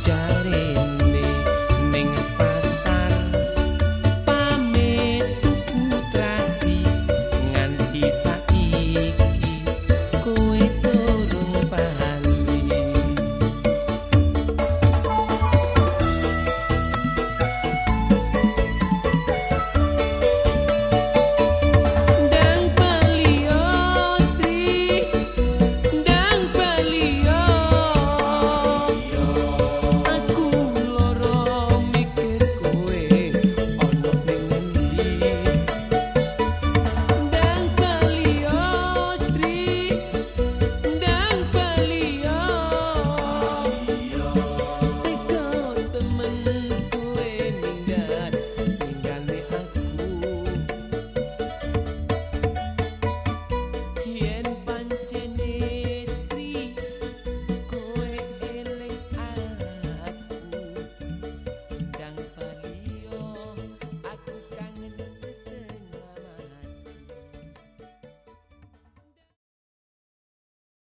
mencari